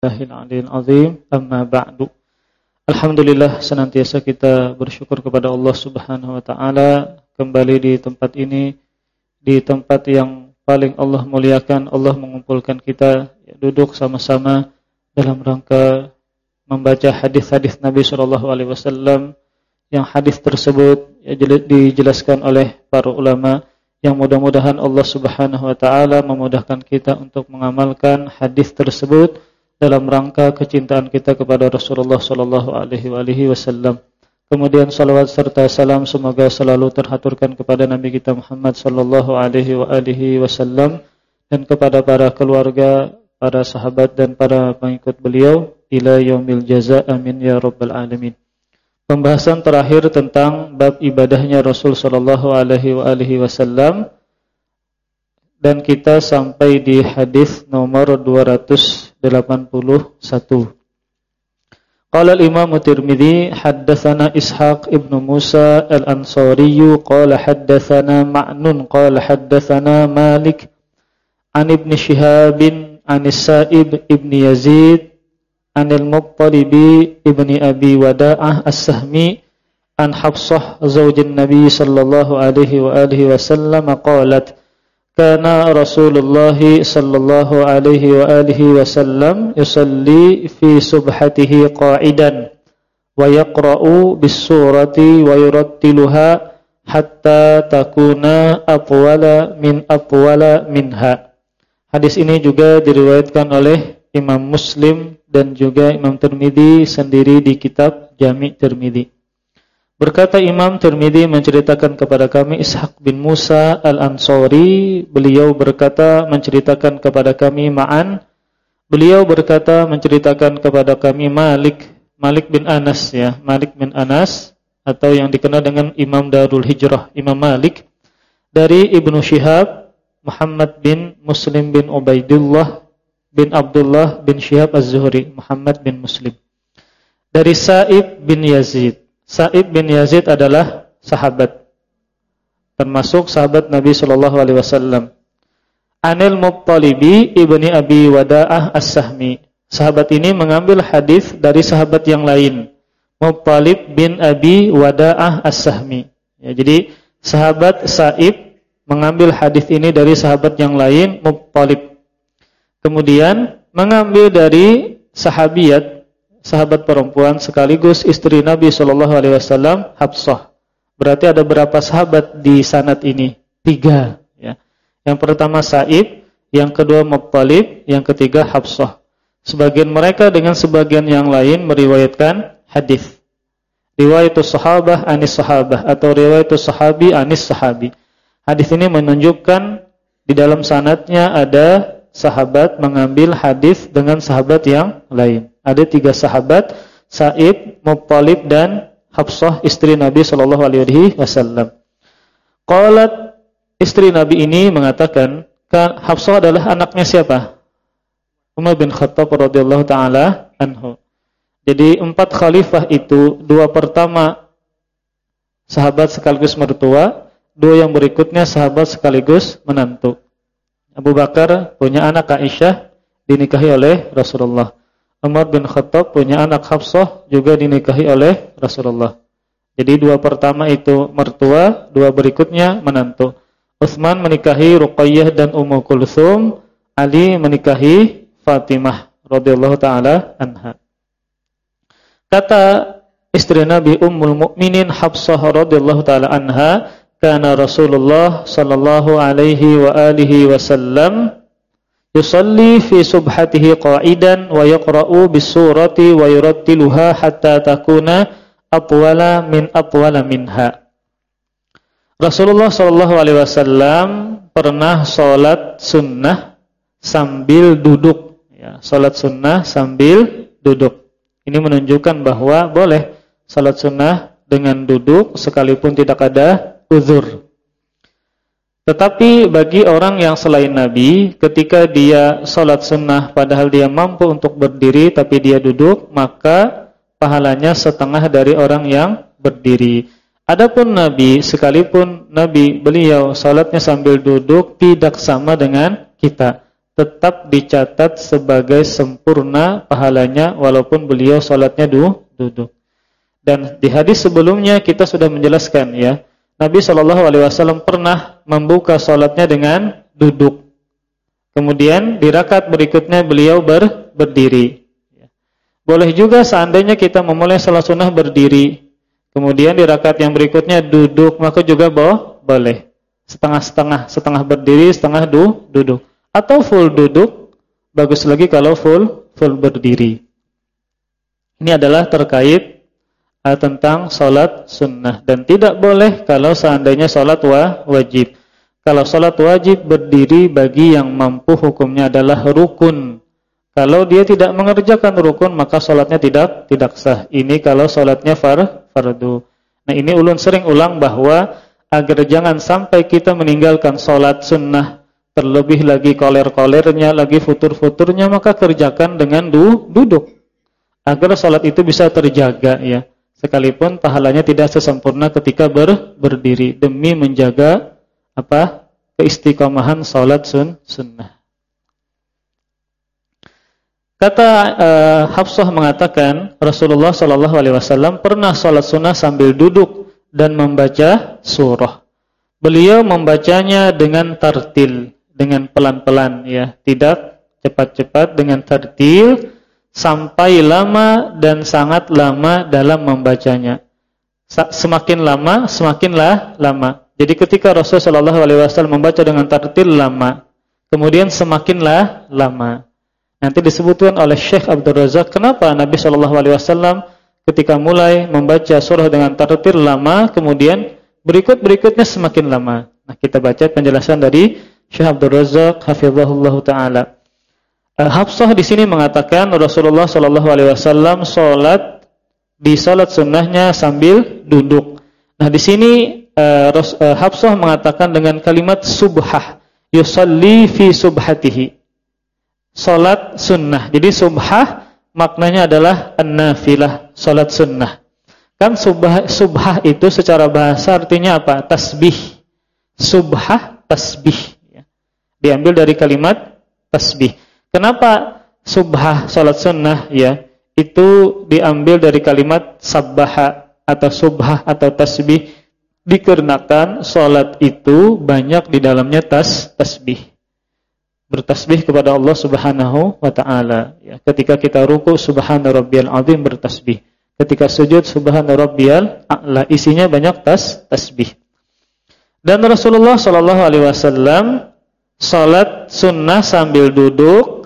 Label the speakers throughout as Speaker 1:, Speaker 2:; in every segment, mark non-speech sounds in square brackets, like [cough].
Speaker 1: Bismillahirrahmanirrahim. Azim. Amma ba'du. Alhamdulillah senantiasa kita bersyukur kepada Allah Subhanahu wa taala kembali di tempat ini di tempat yang paling Allah muliakan. Allah mengumpulkan kita ya, duduk sama-sama dalam rangka membaca hadis-hadis Nabi sallallahu alaihi wasallam yang hadis tersebut ya, dijelaskan oleh para ulama yang mudah-mudahan Allah Subhanahu wa taala memudahkan kita untuk mengamalkan hadis tersebut dalam rangka kecintaan kita kepada Rasulullah sallallahu alaihi wasallam. Kemudian salawat serta salam semoga selalu terhaturkan kepada Nabi kita Muhammad sallallahu alaihi wasallam dan kepada para keluarga, para sahabat dan para pengikut beliau ila yaumil jaza amin ya rabbal alamin. Pembahasan terakhir tentang bab ibadahnya Rasul sallallahu alaihi wasallam dan kita sampai di hadis nomor 281. Qala al-Imam Tirmizi haddatsana Ishaq ibn Musa al-Ansari qala haddatsana Ma'nun qala haddatsana Malik an Ibn Shihab an Sa'ib ibn Yazid an al-Muttalib ibn Abi Wada'ah as-Sahmi an Hafsah zawjin Nabi sallallahu alaihi wa alihi wasallam qalat sallallahu alaihi wa alihi wasallam yusalli fi subhatihi qa'idan wa yaqra'u bis surati wa yurattiluha hatta takuna atwala min atwala minha. Hadis ini juga diriwayatkan oleh Imam Muslim dan juga Imam Tirmizi sendiri di kitab Jami' Tirmizi. Berkata Imam Tirmidzi menceritakan kepada kami Ishaq bin Musa Al-Ansari, beliau berkata menceritakan kepada kami Ma'an, beliau berkata menceritakan kepada kami Malik, Malik bin Anas ya, Malik bin Anas atau yang dikenal dengan Imam Darul Hijrah, Imam Malik. Dari Ibnu Syihab, Muhammad bin Muslim bin Ubaidillah bin Abdullah bin Syihab Az-Zuhri, Muhammad bin Muslim. Dari Sa'ib bin Yazid Sa'id bin Yazid adalah sahabat termasuk sahabat Nabi sallallahu alaihi wasallam. Anil Muttalibi ibni Abi Wada'ah As-Sahmi. Sahabat ini mengambil hadis dari sahabat yang lain. Muttalib bin Abi Wada'ah As-Sahmi. Ya, jadi sahabat Sa'ib mengambil hadis ini dari sahabat yang lain Muttalib. Kemudian mengambil dari sahabiat sahabat perempuan sekaligus istri Nabi Shallallahu Alaihi Wasallam Habsah. Berarti ada berapa sahabat di sanad ini? Tiga. Ya. Yang pertama Saib, yang kedua Muttalib, yang ketiga Habsah. Sebagian mereka dengan sebagian yang lain meriwayatkan hadis. Riwayatus sahabah anis sahabah atau riwayatus sahabi anis sahabi. Hadis ini menunjukkan di dalam sanatnya ada sahabat mengambil hadis dengan sahabat yang lain. Ada tiga sahabat, Sa'ib, Muttalib dan Hafsah istri Nabi sallallahu alaihi wasallam. Qalat istri Nabi ini mengatakan, kan Hafsah adalah anaknya siapa? Umar bin Khattab radhiyallahu taala anhu. Jadi empat khalifah itu, dua pertama sahabat sekaligus mertua, dua yang berikutnya sahabat sekaligus menantu. Abu Bakar punya anak Aisyah dinikahi oleh Rasulullah. Umar bin Khattab punya anak Hafsah juga dinikahi oleh Rasulullah. Jadi dua pertama itu mertua, dua berikutnya menantu. Utsman menikahi Ruqayyah dan Ummu Kulsum, Ali menikahi Fatimah radhiyallahu taala anha. Kata istri Nabi Ummul Mukminin Hafsah radhiyallahu taala anha, kana Rasulullah sallallahu alaihi wa alihi wasallam yusalli fi subhatihi qa'idan wa yaqra'u bis surati wa yurattiluha hatta takuna atwala min atwala minha. Rasulullah sallallahu alaihi wasallam pernah salat sunnah sambil duduk ya, salat sunnah sambil duduk. Ini menunjukkan bahwa boleh salat sunnah dengan duduk sekalipun tidak ada uzur. Tetapi bagi orang yang selain Nabi, ketika dia sholat sunnah padahal dia mampu untuk berdiri tapi dia duduk, maka pahalanya setengah dari orang yang berdiri. Adapun Nabi, sekalipun Nabi beliau sholatnya sambil duduk tidak sama dengan kita. tetap dicatat sebagai sempurna pahalanya walaupun beliau sholatnya du duduk. Dan di hadis sebelumnya kita sudah menjelaskan ya, Nabi Shallallahu Alaihi Wasallam pernah membuka sholatnya dengan duduk. Kemudian di rakaat berikutnya beliau ber, berdiri. Boleh juga seandainya kita memulai sholat sunnah berdiri, kemudian di rakaat yang berikutnya duduk, maka juga boh, boleh. Setengah-setengah, setengah berdiri, setengah du, duduk atau full duduk, bagus lagi kalau full full berdiri. Ini adalah terkait uh, tentang sholat sunnah dan tidak boleh kalau seandainya sholat wa, wajib. Kalau sholat wajib berdiri bagi yang mampu hukumnya adalah rukun. Kalau dia tidak mengerjakan rukun maka sholatnya tidak tidak sah. Ini kalau sholatnya far, fardu. Nah ini ulun sering ulang bahwa agar jangan sampai kita meninggalkan sholat sunnah terlebih lagi koler-kolernya, lagi futur-futurnya, maka kerjakan dengan du duduk. Agar salat itu bisa terjaga ya. Sekalipun pahalanya tidak sesempurna ketika ber berdiri demi menjaga apa? keistiqomahan salat sun sunnah. Kata uh, Hafsah mengatakan Rasulullah Shallallahu alaihi wasallam pernah salat sunnah sambil duduk dan membaca surah. Beliau membacanya dengan tartil dengan pelan-pelan ya, tidak cepat-cepat dengan tertil sampai lama dan sangat lama dalam membacanya. Semakin lama, semakinlah lama. Jadi ketika Rasulullah SAW membaca dengan tertil lama, kemudian semakinlah lama. Nanti disebutkan oleh Syekh Abdul Razak kenapa Nabi SAW ketika mulai membaca surah dengan tertil lama, kemudian berikut-berikutnya semakin lama. Nah, kita baca penjelasan dari Syekh Abdul Razak hafizahullah taala. Uh, Hafsah di sini mengatakan Rasulullah sallallahu alaihi wasallam salat di salat sunnahnya sambil duduk. Nah, di sini uh, uh, Hafsah mengatakan dengan kalimat subhah, yusalli fi subhatihi. Salat sunnah. Jadi subhah maknanya adalah an-nafilah, salat sunnah. Kan subhah, subhah itu secara bahasa artinya apa? Tasbih. Subhah tasbih diambil dari kalimat tasbih. Kenapa subhah salat sunnah ya? Itu diambil dari kalimat sabbaha atau subhah atau tasbih dikarenakan salat itu banyak di dalamnya tas tasbih. Bertasbih kepada Allah Subhanahu wa taala ya. Ketika kita ruku subhana rabbiyal azim bertasbih. Ketika sujud subhana rabbiyal a'la isinya banyak tas tasbih. Dan Rasulullah sallallahu alaihi wasallam salat sunnah sambil duduk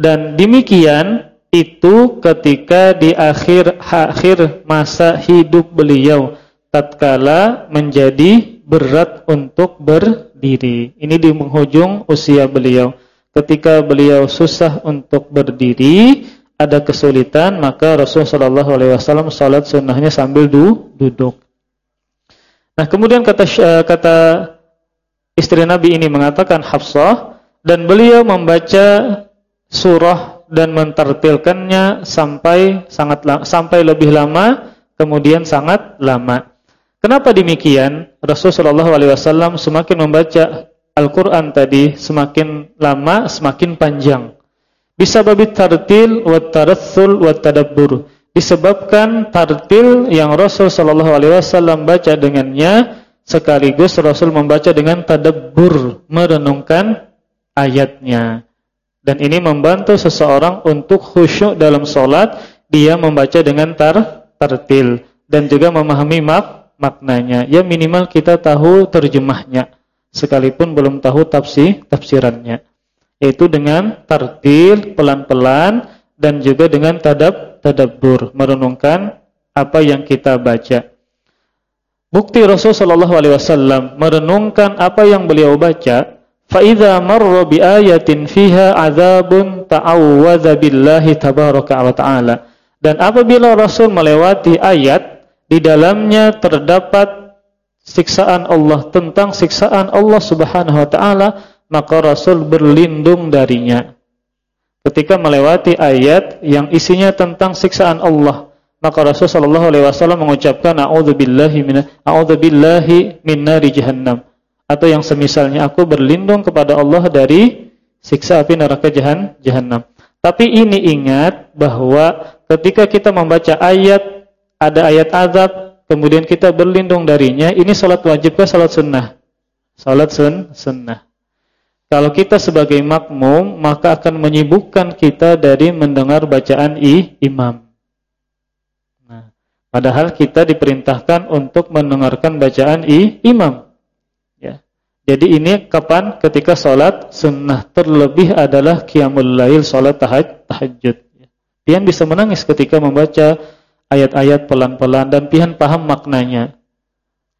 Speaker 1: dan demikian itu ketika di akhir akhir masa hidup beliau tatkala menjadi berat untuk berdiri. Ini di penghujung usia beliau. Ketika beliau susah untuk berdiri, ada kesulitan, maka Rasulullah Shallallahu alaihi wasallam salat sunnahnya sambil du duduk. Nah, kemudian kata kata istri Nabi ini mengatakan Hafsah dan beliau membaca surah dan mentertilkannya sampai sangat sampai lebih lama kemudian sangat lama. Kenapa demikian? Rasulullah SAW semakin membaca Al-Quran tadi semakin lama semakin panjang. Bisa babi tartil wa taratsul wa tadabbur. Disebabkan tartil yang Rasul sallallahu alaihi wasallam baca dengannya sekaligus Rasul membaca dengan tadabbur, merenungkan ayatnya. Dan ini membantu seseorang untuk khusyuk dalam sholat, dia membaca dengan tar tartil dan juga memahami mak maknanya. Ya minimal kita tahu terjemahnya, sekalipun belum tahu tafsir tafsirannya. Yaitu dengan tartil pelan-pelan dan juga dengan tadab tadabbur, merenungkan apa yang kita baca. Bukti Rasul sallallahu alaihi wasallam merenungkan apa yang beliau baca, fa idza marra bi ayatin fiha adzabun ta'awwadza billahi tabaraka. Dan apabila Rasul melewati ayat di dalamnya terdapat siksaan Allah tentang siksaan Allah Subhanahu wa taala, maka Rasul berlindung darinya. Ketika melewati ayat yang isinya tentang siksaan Allah, maka Rasulullah sallallahu alaihi wasallam mengucapkan a'udzubillahi min a'udzubillahi min nari jahannam atau yang semisalnya aku berlindung kepada Allah dari siksa api neraka jahan, jahanam. Tapi ini ingat bahwa ketika kita membaca ayat ada ayat azab, kemudian kita berlindung darinya, ini salat wajib ke salat sunnah? Salat sun, sunnah. Kalau kita sebagai makmum, maka akan menyibukkan kita dari mendengar bacaan i, imam. Nah, padahal kita diperintahkan untuk mendengarkan bacaan i, imam. Jadi ini kapan? Ketika sholat sunnah terlebih adalah qiyamul lail, sholat tahaj, tahajud. Pian bisa menangis ketika membaca ayat-ayat pelan-pelan dan pian paham maknanya.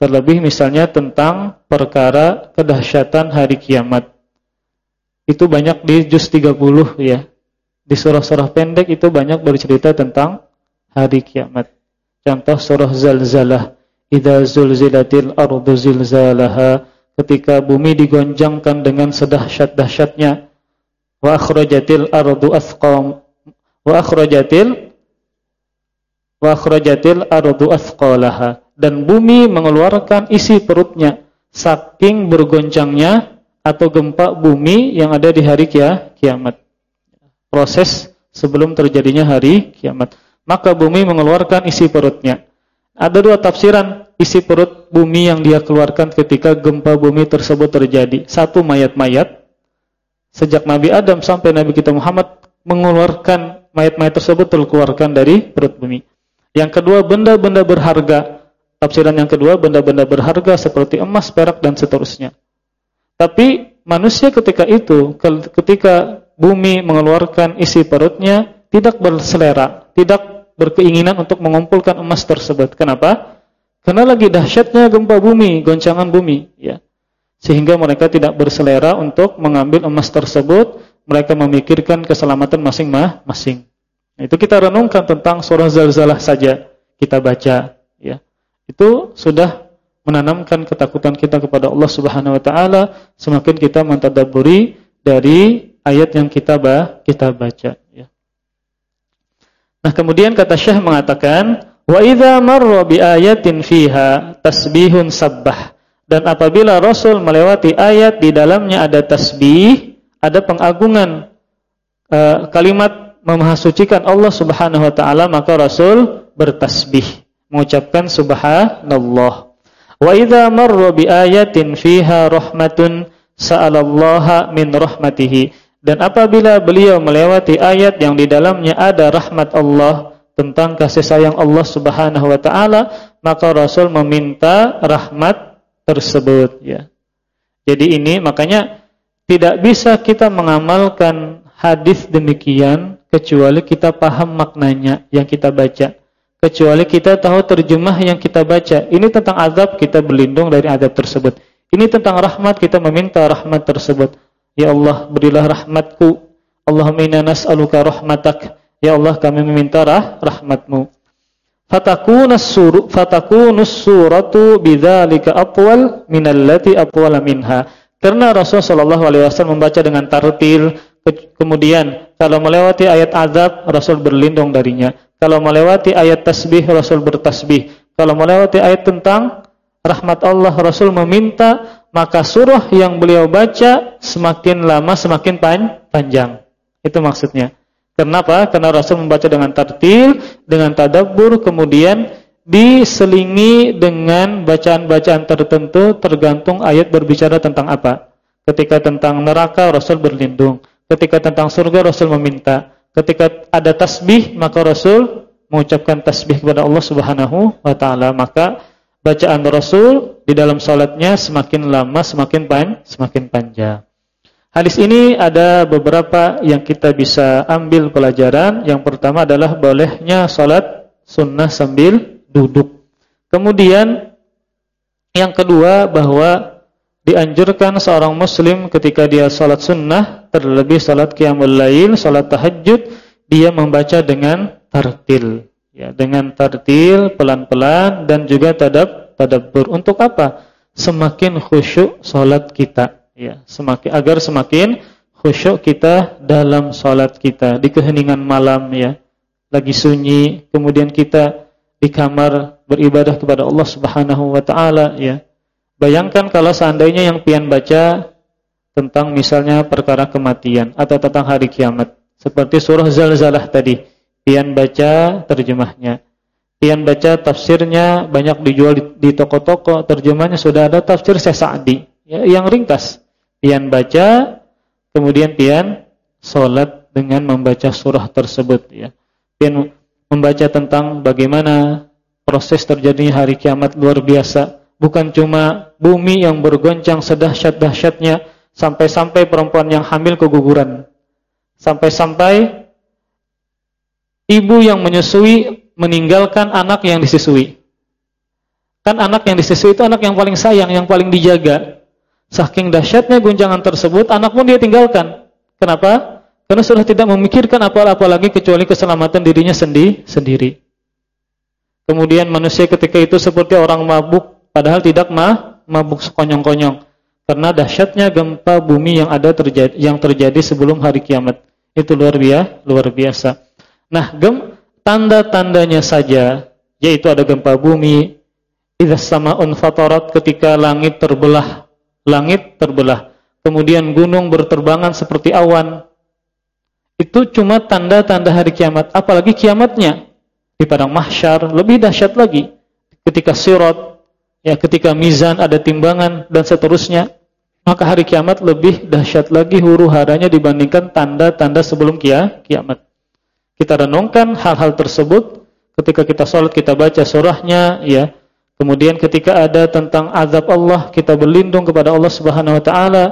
Speaker 1: Terlebih misalnya tentang perkara kedahsyatan hari kiamat. Itu banyak di juz 30 ya. Di surah-surah pendek itu banyak bercerita tentang hari kiamat. Contoh surah Zalzalah, "Idza zulzilatil ardu zilzalaha", ketika bumi digonjangkan dengan sedahsyat-dahsyatnya. Wa akhrajatil ardu athqam wa akhrajatil wa akhrajatil ardu athqalaha dan bumi mengeluarkan isi perutnya saking bergoncangnya atau gempa bumi yang ada di hari kia, kiamat. Proses sebelum terjadinya hari kiamat. Maka bumi mengeluarkan isi perutnya. Ada dua tafsiran isi perut bumi yang dia keluarkan ketika gempa bumi tersebut terjadi. Satu mayat-mayat. Sejak Nabi Adam sampai Nabi kita Muhammad mengeluarkan mayat-mayat tersebut terkeluarkan dari perut bumi. Yang kedua, benda-benda berharga. Tafsiran yang kedua, benda-benda berharga seperti emas, perak, dan seterusnya. Tapi manusia ketika itu, ketika bumi mengeluarkan isi perutnya, tidak berselera, tidak berkeinginan untuk mengumpulkan emas tersebut. Kenapa? Karena lagi dahsyatnya gempa bumi, goncangan bumi. ya. Sehingga mereka tidak berselera untuk mengambil emas tersebut, mereka memikirkan keselamatan masing-masing. Nah, itu kita renungkan tentang surah Zalzalah saja kita baca ya. Itu sudah menanamkan ketakutan kita kepada Allah Subhanahu wa taala semakin kita mentadabburi dari ayat yang kita kita baca ya. Nah, kemudian kata Syekh mengatakan wa idza marra bi ayatin fiha tasbihun sabbah dan apabila Rasul melewati ayat di dalamnya ada tasbih, ada pengagungan uh, kalimat memahasucikan Allah Subhanahu wa taala maka Rasul bertasbih mengucapkan subhanallah. Wa idza marra bi ayatin fiha rahmatun sa'alallaha min rahmatihi dan apabila beliau melewati ayat yang di dalamnya ada rahmat Allah tentang kasih sayang Allah Subhanahu wa taala maka Rasul meminta rahmat tersebut ya. Jadi ini makanya tidak bisa kita mengamalkan hadis demikian kecuali kita paham maknanya yang kita baca. Kecuali kita tahu terjemah yang kita baca. Ini tentang azab, kita berlindung dari azab tersebut. Ini tentang rahmat, kita meminta rahmat tersebut. Ya Allah, berilah rahmatku. Allahumma inna nas'aluka rahmatak. Ya Allah, kami meminta rah rahmatmu. Fatakunus suru fatakunus suratu bidzalika atwal minallati atwala minha. Karena Rasulullah sallallahu alaihi wasallam membaca dengan tartil, Kemudian kalau melewati ayat azab Rasul berlindung darinya. Kalau melewati ayat tasbih Rasul bertasbih. Kalau melewati ayat tentang rahmat Allah Rasul meminta maka surah yang beliau baca semakin lama semakin panjang. Itu maksudnya. Kenapa? Karena Rasul membaca dengan tartil, dengan tadabbur, kemudian diselingi dengan bacaan-bacaan tertentu tergantung ayat berbicara tentang apa. Ketika tentang neraka Rasul berlindung. Ketika tentang surga Rasul meminta. Ketika ada tasbih maka Rasul mengucapkan tasbih kepada Allah Subhanahu wa taala. Maka bacaan Rasul di dalam salatnya semakin lama semakin pan semakin panjang. Hadis ini ada beberapa yang kita bisa ambil pelajaran. Yang pertama adalah bolehnya salat sunnah sambil duduk. Kemudian yang kedua bahwa dianjurkan seorang muslim ketika dia salat sunnah, terlebih salat qiyamul lail, salat tahajud, dia membaca dengan tartil. Ya, dengan tartil pelan-pelan dan juga tadab tadabbur. Untuk apa? Semakin khusyuk salat kita, ya, semakin agar semakin khusyuk kita dalam salat kita di keheningan malam ya. Lagi sunyi, kemudian kita di kamar beribadah kepada Allah Subhanahu wa taala ya Bayangkan kalau seandainya yang pian baca tentang misalnya perkara kematian atau tentang hari kiamat. Seperti surah Zalzalah tadi, pian baca terjemahnya. Pian baca tafsirnya banyak dijual di toko-toko, terjemahnya sudah ada tafsir Sa'di ya, yang ringkas. Pian baca, kemudian pian salat dengan membaca surah tersebut ya. Pian membaca tentang bagaimana proses terjadinya hari kiamat luar biasa. Bukan cuma bumi yang bergoncang sedahsyat-dahsyatnya sampai-sampai perempuan yang hamil keguguran. Sampai-sampai ibu yang menyusui meninggalkan anak yang disusui. Kan anak yang disusui itu anak yang paling sayang, yang paling dijaga. Saking dahsyatnya guncangan tersebut, anak pun dia tinggalkan. Kenapa? Karena sudah tidak memikirkan apa-apa lagi kecuali keselamatan dirinya sendi sendiri. Kemudian manusia ketika itu seperti orang mabuk, padahal tidak mah, mabuk sekonyong-konyong. Karena dahsyatnya gempa bumi yang ada terjadi yang terjadi sebelum hari kiamat. Itu luar biasa, luar biasa. Nah, gem tanda-tandanya saja yaitu ada gempa bumi, idza sama'un fatarat ketika langit terbelah, langit terbelah. Kemudian gunung berterbangan seperti awan. Itu cuma tanda-tanda hari kiamat, apalagi kiamatnya di padang mahsyar lebih dahsyat lagi ketika sirat ya ketika mizan ada timbangan dan seterusnya maka hari kiamat lebih dahsyat lagi huru-haranya dibandingkan tanda-tanda sebelum kia, kiamat kita renungkan hal-hal tersebut ketika kita sholat kita baca surahnya ya kemudian ketika ada tentang azab Allah kita berlindung kepada Allah Subhanahu wa taala.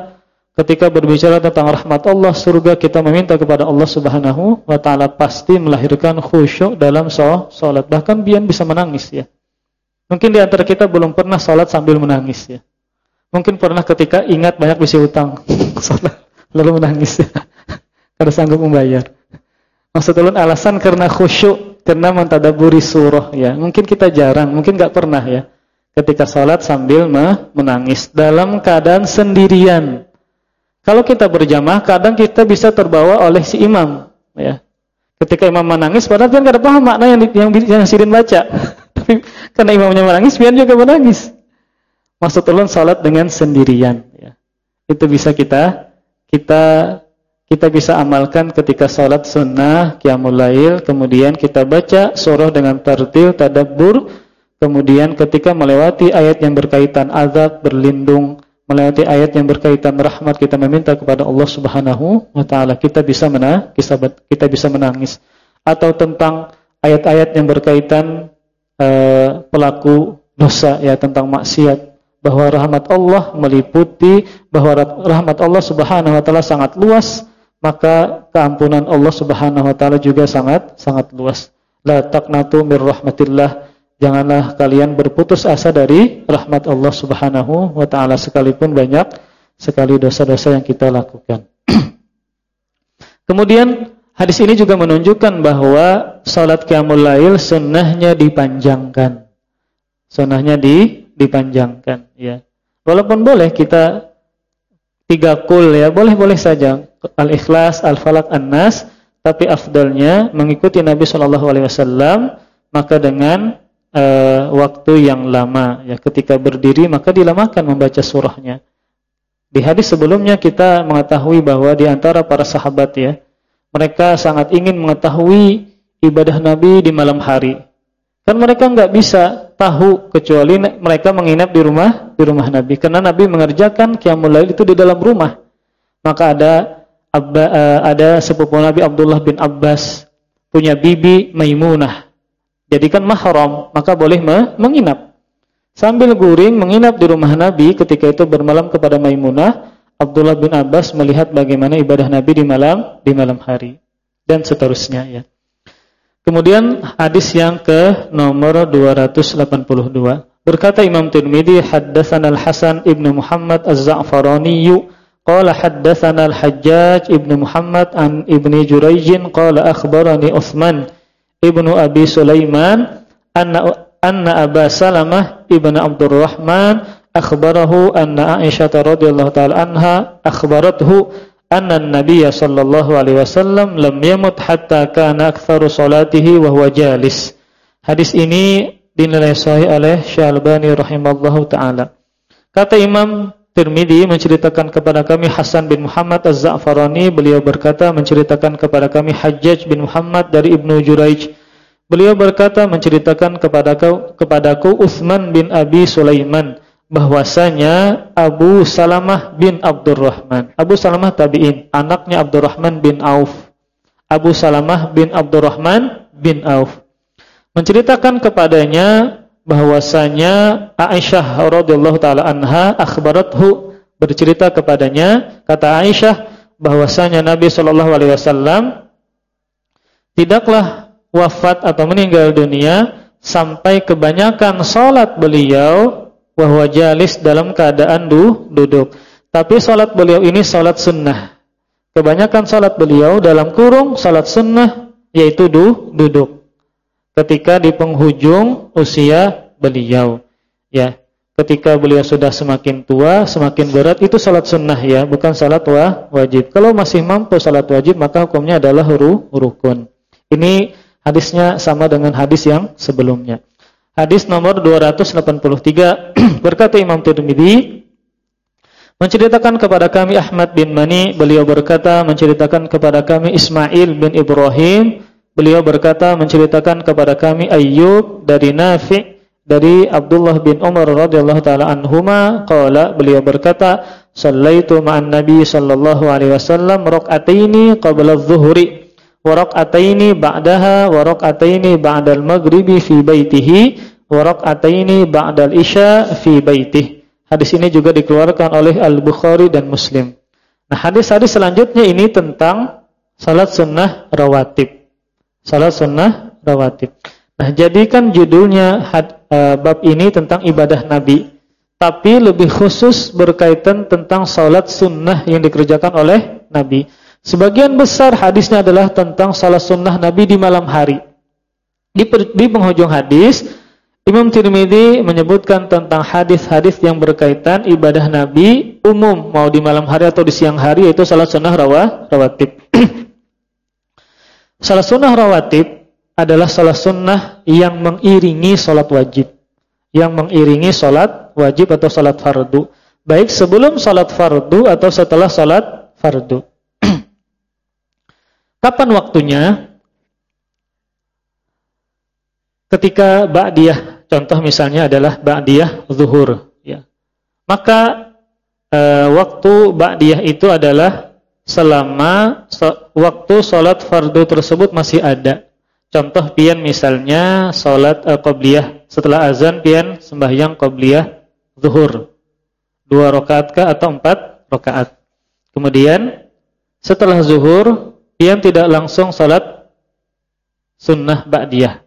Speaker 1: Ketika berbicara tentang rahmat Allah surga kita meminta kepada Allah Subhanahu wa taala pasti melahirkan khusyuk dalam salat bahkan bian bisa menangis ya. Mungkin di antara kita belum pernah salat sambil menangis ya. Mungkin pernah ketika ingat banyak bisi utang salat [laughs] lalu menangis ya. [laughs] Karena sanggup membayar. Maksud ulun alasan karena khusyuk karena mentadaburi surah ya mungkin kita jarang mungkin enggak pernah ya ketika salat sambil menangis dalam keadaan sendirian kalau kita berjamaah, kadang kita bisa terbawa oleh si imam, ya. Ketika imam menangis, padahal kan ada paham makna yang yang, yang sirin baca. [laughs] Tapi karena imamnya menangis, biar juga menangis. Maksud ulun salat dengan sendirian, ya. Itu bisa kita kita kita bisa amalkan ketika salat sunnah, qiyamul lail, kemudian kita baca surah dengan tartil, tadabbur, kemudian ketika melewati ayat yang berkaitan azab, berlindung, melewati ayat yang berkaitan rahmat kita meminta kepada Allah Subhanahu wa taala kita bisa menang kita bisa menangis. Atau tentang ayat-ayat yang berkaitan uh, pelaku dosa ya tentang maksiat bahwa rahmat Allah meliputi bahwa rahmat Allah Subhanahu wa taala sangat luas maka keampunan Allah Subhanahu wa taala juga sangat sangat luas la taqnatu mir rahmatillah Janganlah kalian berputus asa dari rahmat Allah Subhanahu wa taala sekalipun banyak sekali dosa-dosa yang kita lakukan. [clears throat] Kemudian hadis ini juga menunjukkan bahwa salat qiyamul lail sunnahnya dipanjangkan. Sunnahnya di dipanjangkan ya. Walaupun boleh kita tiga kul ya, boleh-boleh saja. Al-Ikhlas, Al-Falaq, An-Nas, tapi afdalnya mengikuti Nabi sallallahu alaihi wasallam maka dengan uh, waktu yang lama. Ya ketika berdiri maka dilamakan membaca surahnya. Di hadis sebelumnya kita mengetahui bahwa di antara para sahabat ya mereka sangat ingin mengetahui ibadah Nabi di malam hari. Kan mereka nggak bisa tahu kecuali mereka menginap di rumah di rumah Nabi. Karena Nabi mengerjakan qiyamul itu di dalam rumah. Maka ada Abba, uh, ada sepupu Nabi Abdullah bin Abbas punya bibi Maimunah jadikan mahram, maka boleh menginap. Sambil guring menginap di rumah Nabi ketika itu bermalam kepada Maimunah, Abdullah bin Abbas melihat bagaimana ibadah Nabi di malam di malam hari dan seterusnya ya. Kemudian hadis yang ke nomor 282. Berkata Imam haddatsana Al-Hasan ibnu Muhammad Az-Za'farani qala haddatsana Al-Hajjaj ibnu Muhammad an ibni Jurayj qala akhbarani Utsman ibnu Abi Sulaiman anna anna Aba Salamah ibnu Abdurrahman akhbarahu anna Aisyah radhiyallahu taala anha akhbarathu anna an-nabiy sallallahu alaihi wasallam lam yamut hatta kana aktsaru salatihi wa huwa jalis. Hadis ini dinilai sahih oleh Syalbani rahimallahu taala. Kata Imam Tirmidzi menceritakan kepada kami Hasan bin Muhammad Az-Za'farani. Beliau berkata menceritakan kepada kami Hajjaj bin Muhammad dari Ibnu Juraij beliau berkata menceritakan kepadaku kepadaku Utsman bin Abi Sulaiman bahwasanya Abu Salamah bin Abdurrahman. Abu Salamah tabi'in anaknya Abdurrahman bin Auf. Abu Salamah bin Abdurrahman bin Auf. Menceritakan kepadanya bahwasanya Aisyah radhiyallahu taala anha akhbarathu bercerita kepadanya kata Aisyah bahwasanya Nabi sallallahu alaihi wasallam tidaklah wafat atau meninggal dunia sampai kebanyakan salat beliau wahwa jalis dalam keadaan du, duduk. Tapi salat beliau ini salat sunnah. Kebanyakan salat beliau dalam kurung salat sunnah yaitu du, duduk ketika di penghujung usia beliau. Ya, ketika beliau sudah semakin tua, semakin berat itu salat sunnah ya, bukan salat wa wajib. Kalau masih mampu salat wajib maka hukumnya adalah huru rukun. Ini hadisnya sama dengan hadis yang sebelumnya. Hadis nomor 283 [clears throat] berkata Imam Tirmidzi menceritakan kepada kami Ahmad bin Mani beliau berkata menceritakan kepada kami Ismail bin Ibrahim Beliau berkata menceritakan kepada kami Ayyub dari Nafi' dari Abdullah bin Umar radhiyallahu taala anhuma qala beliau berkata sallaitu ma'an nabi sallallahu alaihi wasallam rak'ataini qabla adh-dhuhri wa rak'ataini ba'daha wa rak'ataini ba'da al-maghribi fi baitihi wa rak'ataini ba'da al-isya fi baitihi Hadis ini juga dikeluarkan oleh Al-Bukhari dan Muslim. Nah, hadis-hadis selanjutnya ini tentang salat sunnah rawatib. Salat sunnah rawatib. Nah, jadikan judulnya had, uh, bab ini tentang ibadah Nabi, tapi lebih khusus berkaitan tentang salat sunnah yang dikerjakan oleh Nabi. Sebagian besar hadisnya adalah tentang salat sunnah Nabi di malam hari. Di, di penghujung hadis, Imam Tirmidzi menyebutkan tentang hadis-hadis yang berkaitan ibadah Nabi umum mau di malam hari atau di siang hari yaitu salat sunnah rawatib. [clears throat] Salah sunnah rawatib adalah salah sunnah yang mengiringi sholat wajib. Yang mengiringi sholat wajib atau sholat fardu. Baik sebelum sholat fardu atau setelah sholat fardu. [clears throat] Kapan waktunya? Ketika ba'diyah, contoh misalnya adalah ba'diyah zuhur. Ya. Maka e, waktu ba'diyah itu adalah selama waktu sholat fardu tersebut masih ada. Contoh pian misalnya sholat uh, qobliyah setelah azan pian sembahyang qobliyah zuhur dua rakaat kah atau empat rakaat. Kemudian setelah zuhur pian tidak langsung sholat sunnah ba'diyah.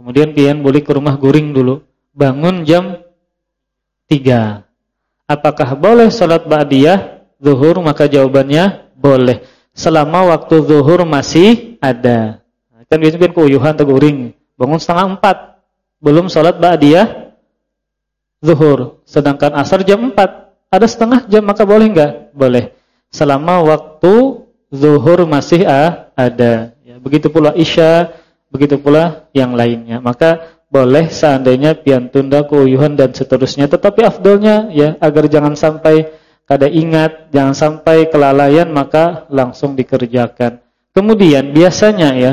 Speaker 1: Kemudian pian boleh ke rumah guring dulu. Bangun jam 3. Apakah boleh sholat ba'diyah zuhur? Maka jawabannya boleh. Selama waktu zuhur masih ada. Kan biasanya kan keuyuhan atau guring. Bangun setengah empat. Belum sholat ba'diyah zuhur. Sedangkan asar jam empat. Ada setengah jam maka boleh enggak? Boleh. Selama waktu zuhur masih ada. Ya, begitu pula isya, begitu pula yang lainnya. Maka boleh seandainya pian tunda keuyuhan dan seterusnya. Tetapi afdolnya ya agar jangan sampai kada ingat, jangan sampai kelalaian maka langsung dikerjakan. Kemudian biasanya ya,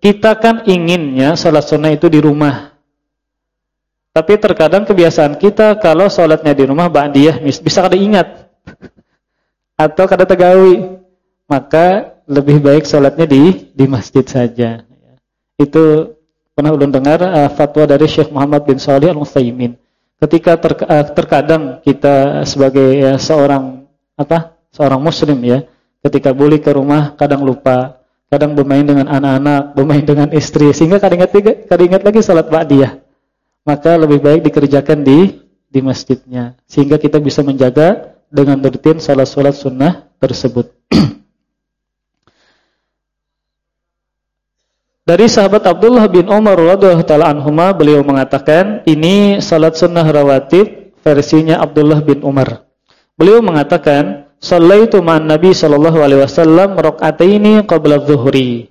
Speaker 1: kita kan inginnya sholat sunnah itu di rumah. Tapi terkadang kebiasaan kita kalau sholatnya di rumah ba'diyah bisa kada ingat [laughs] atau kada tegawi, maka lebih baik sholatnya di di masjid saja. Itu pernah ulun dengar uh, fatwa dari Syekh Muhammad bin Shalih Al-Utsaimin ketika ter, uh, terkadang kita sebagai ya, seorang apa seorang muslim ya ketika boleh ke rumah kadang lupa kadang bermain dengan anak-anak bermain dengan istri sehingga kadang ingat kadang ingat lagi salat ba'diyah. Maka lebih baik dikerjakan di di masjidnya sehingga kita bisa menjaga dengan rutin salat-salat sunnah tersebut [clears throat] Dari sahabat Abdullah bin Umar radhiyallahu taala anhuma beliau mengatakan ini salat sunnah rawatib versinya Abdullah bin Umar. Beliau mengatakan sallaitu ma'an Nabi sallallahu alaihi wasallam raka'ataini qabla dhuhri.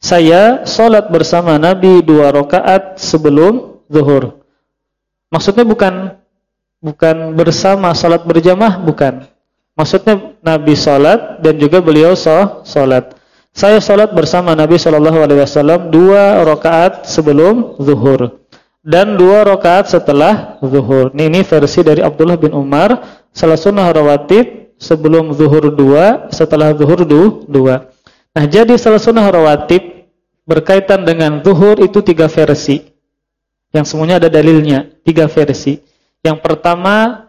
Speaker 1: Saya salat bersama Nabi dua rakaat sebelum zuhur. Maksudnya bukan bukan bersama salat berjamaah bukan. Maksudnya Nabi salat dan juga beliau salat. Saya salat bersama Nabi Shallallahu alaihi wasallam dua rakaat sebelum zuhur dan dua rakaat setelah zuhur. Ini, ini versi dari Abdullah bin Umar, salah sunnah rawatib sebelum zuhur dua, setelah zuhur dua. Nah, jadi salah sunnah rawatib berkaitan dengan zuhur itu tiga versi. Yang semuanya ada dalilnya, tiga versi. Yang pertama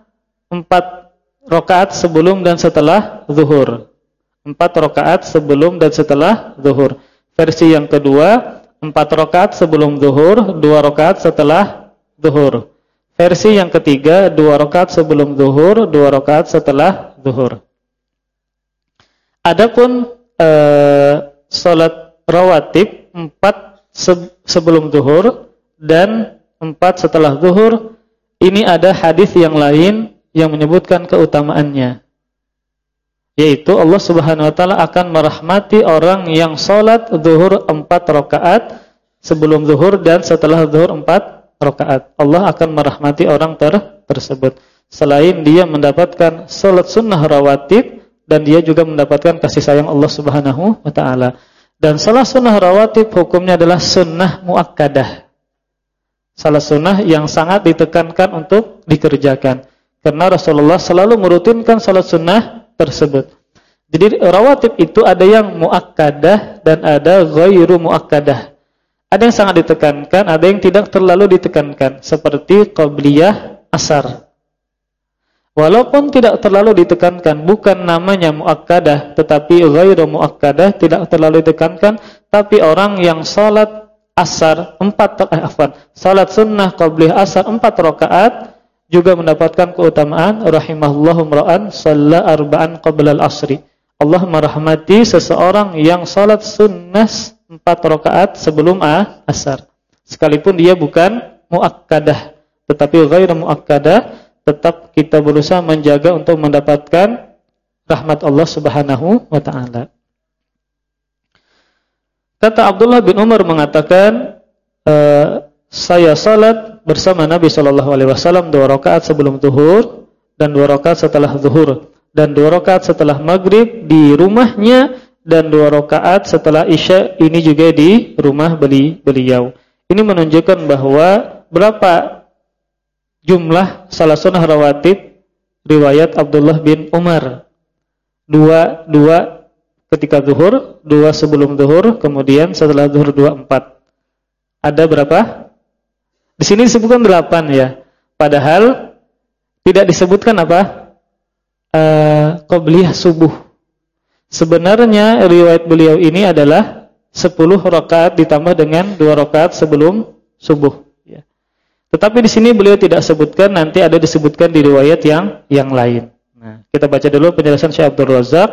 Speaker 1: empat rakaat sebelum dan setelah zuhur empat rakaat sebelum dan setelah zuhur. Versi yang kedua, empat rakaat sebelum zuhur, dua rakaat setelah zuhur. Versi yang ketiga, dua rakaat sebelum zuhur, dua rakaat setelah zuhur. Adapun eh, rawatib empat se sebelum zuhur dan empat setelah zuhur, ini ada hadis yang lain yang menyebutkan keutamaannya yaitu Allah Subhanahu wa taala akan merahmati orang yang salat zuhur 4 rakaat sebelum zuhur dan setelah zuhur 4 rakaat. Allah akan merahmati orang ter tersebut. Selain dia mendapatkan salat sunnah rawatib dan dia juga mendapatkan kasih sayang Allah Subhanahu wa taala. Dan salat sunnah rawatib hukumnya adalah sunnah muakkadah. Salah sunnah yang sangat ditekankan untuk dikerjakan. Karena Rasulullah selalu merutinkan salat sunnah tersebut. Jadi rawatib itu ada yang muakkadah dan ada ghairu muakkadah. Ada yang sangat ditekankan, ada yang tidak terlalu ditekankan seperti qabliyah asar. Walaupun tidak terlalu ditekankan, bukan namanya muakkadah tetapi ghairu muakkadah tidak terlalu ditekankan, tapi orang yang salat asar empat eh, afwan, salat sunnah qabliyah asar empat rakaat juga mendapatkan keutamaan rahimahullahu mra'an shalla arba'an qabla al-asri. Allah merahmati seseorang yang salat sunnah 4 rakaat sebelum asar. Sekalipun dia bukan muakkadah, tetapi ghairu muakkadah, tetap kita berusaha menjaga untuk mendapatkan rahmat Allah Subhanahu wa taala. Kata Abdullah bin Umar mengatakan, e, saya salat bersama Nabi Shallallahu Alaihi Wasallam dua rakaat sebelum zuhur dan dua rakaat setelah zuhur dan dua rakaat setelah maghrib di rumahnya dan dua rakaat setelah isya ini juga di rumah beli beliau. Ini menunjukkan bahwa berapa jumlah salah sunnah rawatib riwayat Abdullah bin Umar. Dua, dua ketika zuhur, dua sebelum zuhur, kemudian setelah zuhur dua empat. Ada berapa? Di sini disebutkan delapan ya. Padahal tidak disebutkan apa? Uh, Qobliyah subuh. Sebenarnya riwayat beliau ini adalah 10 rakaat ditambah dengan 2 rakaat sebelum subuh. Ya. Tetapi di sini beliau tidak sebutkan, nanti ada disebutkan di riwayat yang yang lain. Nah, kita baca dulu penjelasan Syekh Abdul Razak.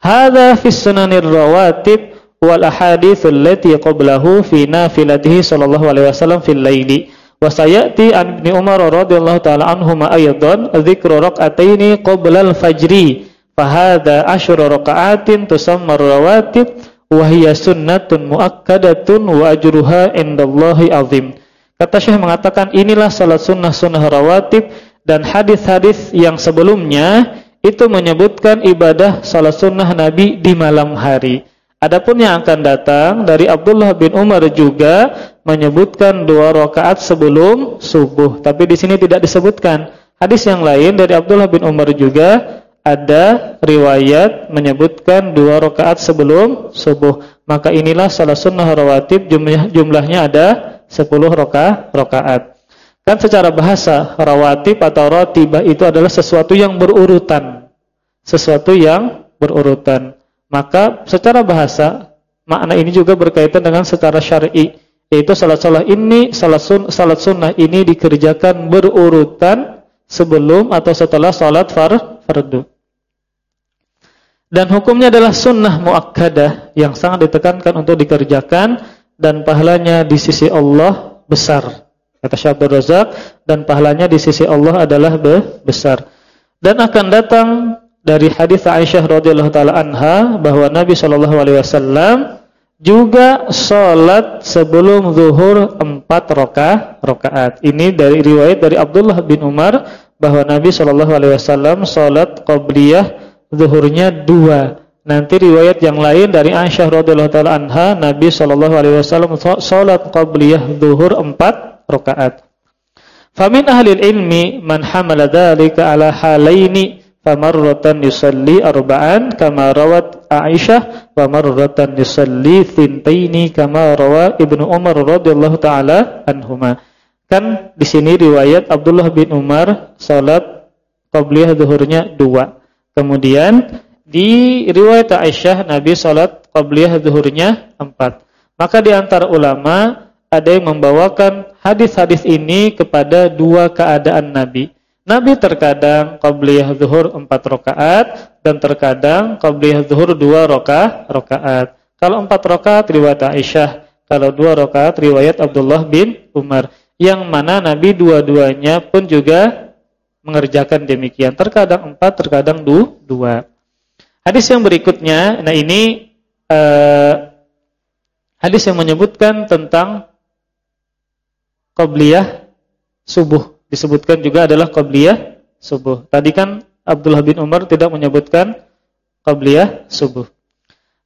Speaker 1: Hadza fi sunanir rawatib wal ahaditsul lati qablahu fi nafilatihi sallallahu alaihi wasallam fil laili. Wa sayati an Ibnu Umar radhiyallahu taala anhuma aydan dzikru rak'ataini qabla al-fajri fa hadza asyru raka'atin tusamma rawatib wa hiya sunnatun muakkadatun wa ajruha indallahi azim. Kata Syekh mengatakan inilah salat sunnah-sunnah rawatib dan hadis-hadis yang sebelumnya itu menyebutkan ibadah salat sunnah Nabi di malam hari. Adapun yang akan datang dari Abdullah bin Umar juga menyebutkan dua rakaat sebelum subuh, tapi di sini tidak disebutkan. Hadis yang lain dari Abdullah bin Umar juga ada riwayat menyebutkan dua rakaat sebelum subuh. Maka inilah salah sunnah rawatib jumlah, jumlahnya ada sepuluh rakaat. Kan secara bahasa rawatib atau rotibah itu adalah sesuatu yang berurutan. Sesuatu yang berurutan. Maka secara bahasa makna ini juga berkaitan dengan secara syar'i yaitu salat-salat ini salat, sun, salat sunnah ini dikerjakan berurutan sebelum atau setelah salat far, fardu. Dan hukumnya adalah sunnah muakkadah yang sangat ditekankan untuk dikerjakan dan pahalanya di sisi Allah besar. Kata Syekh Abdul Razak dan pahalanya di sisi Allah adalah besar. Dan akan datang dari hadis Aisyah radhiyallahu taala anha bahwa Nabi Shallallahu alaihi wasallam juga salat sebelum zuhur empat rakaat. Ini dari riwayat dari Abdullah bin Umar bahwa Nabi Shallallahu alaihi wasallam salat qabliyah zuhurnya dua. Nanti riwayat yang lain dari Aisyah radhiyallahu taala anha Nabi Shallallahu alaihi wasallam salat qabliyah zuhur empat rakaat. Famin ahli ilmi man hamala dzalika ala halaini famarratan yusalli arba'an kama rawat Aisyah wa marratan yusalli thintaini kama rawa Ibnu Umar radhiyallahu taala anhuma. Kan di sini riwayat Abdullah bin Umar salat qabliyah zuhurnya dua. Kemudian di riwayat Aisyah Nabi salat qabliyah zuhurnya empat. Maka di antara ulama ada yang membawakan hadis-hadis ini kepada dua keadaan Nabi. Nabi terkadang qabliyah zuhur empat rakaat dan terkadang qabliyah zuhur dua rakaat. Kalau empat rakaat riwayat Aisyah, kalau dua rakaat riwayat Abdullah bin Umar yang mana Nabi dua-duanya pun juga mengerjakan demikian. Terkadang empat, terkadang du, dua. Hadis yang berikutnya, nah ini uh, hadis yang menyebutkan tentang qobliyah subuh. Disebutkan juga adalah qobliyah subuh. Tadi kan Abdullah bin Umar tidak menyebutkan qobliyah subuh.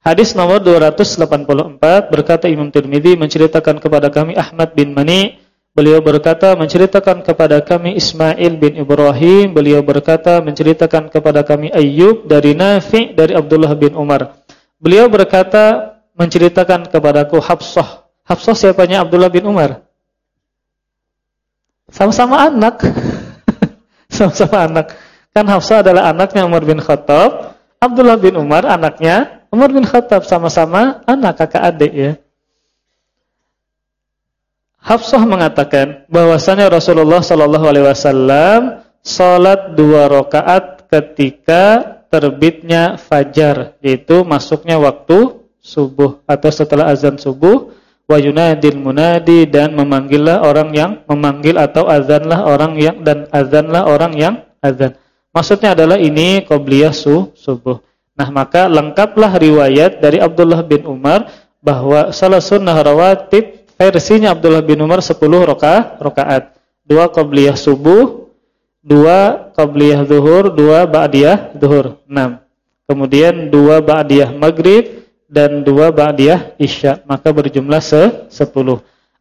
Speaker 1: Hadis nomor 284 berkata Imam Tirmizi menceritakan kepada kami Ahmad bin Mani Beliau berkata menceritakan kepada kami Ismail bin Ibrahim Beliau berkata menceritakan kepada kami Ayyub dari Nafi dari Abdullah bin Umar Beliau berkata menceritakan kepadaku Hafsah Hafsah siapanya Abdullah bin Umar Sama-sama anak. [laughs] Sama-sama anak. Kan Hafsah adalah anaknya Umar bin Khattab. Abdullah bin Umar anaknya Umar bin Khattab. Sama-sama anak kakak adik ya. Hafsah mengatakan bahwasanya Rasulullah Shallallahu alaihi wasallam salat dua rakaat ketika terbitnya fajar, yaitu masuknya waktu subuh atau setelah azan subuh wa yunadil munadi dan memanggillah orang yang memanggil atau azanlah orang yang dan azanlah orang yang azan. Maksudnya adalah ini qabliyah su, subuh. Nah, maka lengkaplah riwayat dari Abdullah bin Umar bahwa salah sunnah rawatib versinya Abdullah bin Umar 10 rakaat, rakaat. Dua qabliyah subuh, dua qabliyah zuhur, dua ba'diyah zuhur. 6. Kemudian dua ba'diyah maghrib dan dua ba'diyah isya, maka berjumlah se 10.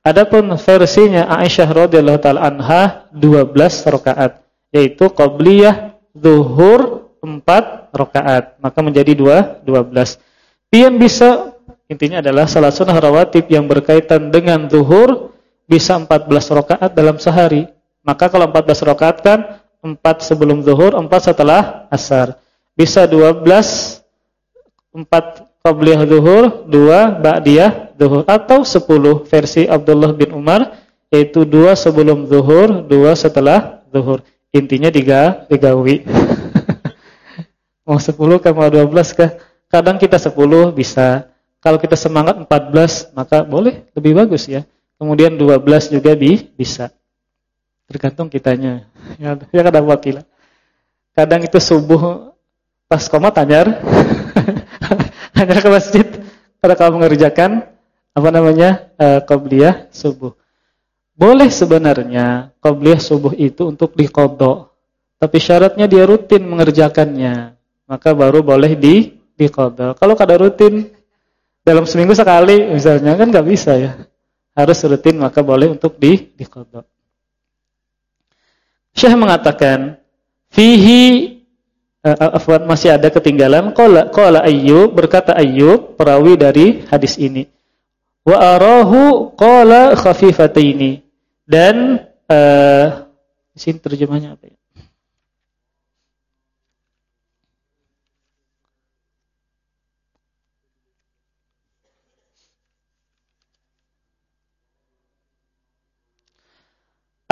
Speaker 1: Adapun versinya Aisyah radhiyallahu taala anha 12 rakaat, yaitu qabliyah zuhur 4 rakaat, maka menjadi 2 12. Pian bisa Intinya adalah salat sunnah rawatib yang berkaitan dengan zuhur bisa 14 rakaat dalam sehari. Maka kalau 14 rakaat kan 4 sebelum zuhur, 4 setelah asar. Bisa 12 4 qabliyah zuhur, 2 ba'diyah zuhur atau 10 versi Abdullah bin Umar yaitu 2 sebelum zuhur, 2 setelah zuhur. Intinya diga, digawi. [laughs] Mau 10 kah mau 12 kah? Kadang kita 10 bisa kalau kita semangat 14 maka boleh lebih bagus ya. Kemudian 12 juga bi bisa. Tergantung kitanya. Ya, ya kadang wakil. Kadang itu subuh pas komat anyar. [laughs] anyar ke masjid pada kalau mengerjakan apa namanya? Uh, qabliyah subuh. Boleh sebenarnya qabliyah subuh itu untuk diqadha. Tapi syaratnya dia rutin mengerjakannya. Maka baru boleh di diqadha. Kalau kada rutin dalam seminggu sekali misalnya kan nggak bisa ya. Harus rutin maka boleh untuk di diqadha. Syekh mengatakan fihi uh, afwan masih ada ketinggalan qala qala Ayyub berkata Ayyub perawi dari hadis ini. Wa arahu qala khafifataini dan uh, di sini terjemahnya apa ya?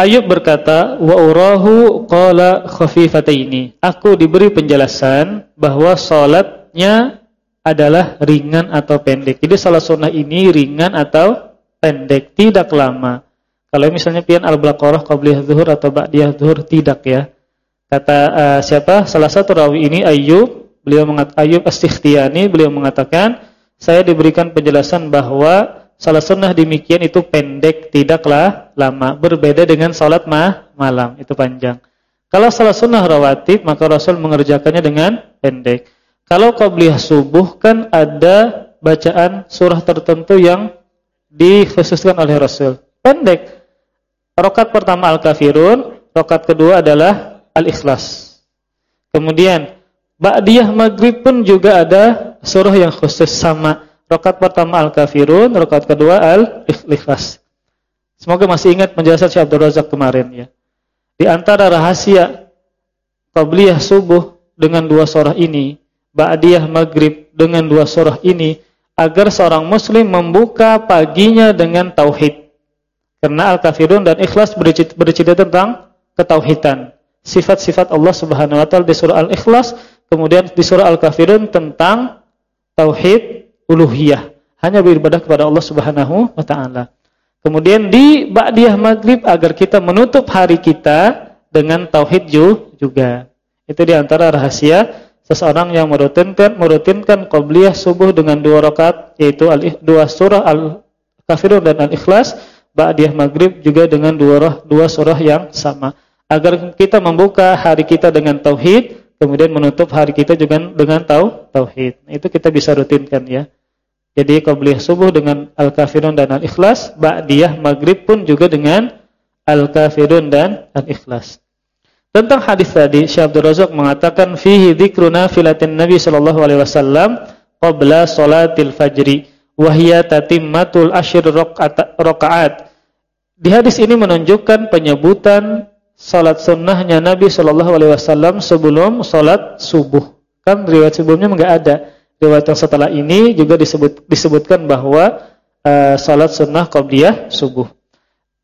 Speaker 1: Ayub berkata, wa urahu qala khafifataini. Aku diberi penjelasan bahwa salatnya adalah ringan atau pendek. Jadi salat sunnah ini ringan atau pendek, tidak lama. Kalau misalnya pian al-baqarah qabliyah zuhur atau ba'diyah zuhur tidak ya. Kata uh, siapa? Salah satu rawi ini Ayub, beliau mengatakan Ayub As-Sikhtiyani, beliau mengatakan, saya diberikan penjelasan bahwa Salat sunnah demikian itu pendek, tidaklah lama. Berbeda dengan salat ma malam, itu panjang. Kalau salat sunnah rawatib maka Rasul mengerjakannya dengan pendek. Kalau qabliyah subuh kan ada bacaan surah tertentu yang dikhususkan oleh Rasul. Pendek. Rokat pertama Al-Kafirun, rokat kedua adalah Al-Ikhlas. Kemudian Ba'diyah Maghrib pun juga ada surah yang khusus sama. Rokat pertama Al-Kafirun, rokat kedua Al-Ikhlas. Semoga masih ingat penjelasan Syekh Abdul Razak kemarin ya. Di antara rahasia Qabliyah subuh dengan dua surah ini, Ba'diyah maghrib dengan dua surah ini, agar seorang muslim membuka paginya dengan tauhid. Karena Al-Kafirun dan Ikhlas bercerita tentang ketauhidan. Sifat-sifat Allah Subhanahu wa taala di surah Al-Ikhlas, kemudian di surah Al-Kafirun tentang tauhid uluhiyah, hanya beribadah kepada Allah Subhanahu wa taala. Kemudian di Ba'diyah Maghrib agar kita menutup hari kita dengan tauhid juga. Itu di antara rahasia seseorang yang merutinkan merutinkan qabliyah subuh dengan dua rakaat yaitu dua surah Al-Kafirun dan Al-Ikhlas, Ba'diyah Maghrib juga dengan dua dua surah yang sama. Agar kita membuka hari kita dengan tauhid, kemudian menutup hari kita juga dengan tau tauhid. Itu kita bisa rutinkan ya. Jadi qabliyah subuh dengan Al-Kafirun dan Al-Ikhlas, ba'diyah maghrib pun juga dengan Al-Kafirun dan Al-Ikhlas. Tentang hadis tadi, Syekh Abdul Razak mengatakan fihi dzikruna filatin Nabi sallallahu alaihi wasallam qabla salatil fajri wa hiya tatimmatul asyr rakaat. Di hadis ini menunjukkan penyebutan salat sunnahnya Nabi sallallahu alaihi wasallam sebelum salat subuh. Kan riwayat sebelumnya enggak ada riwayat yang setelah ini juga disebut disebutkan bahwa uh, salat sunnah qabliyah subuh.